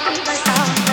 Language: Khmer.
शङ्कर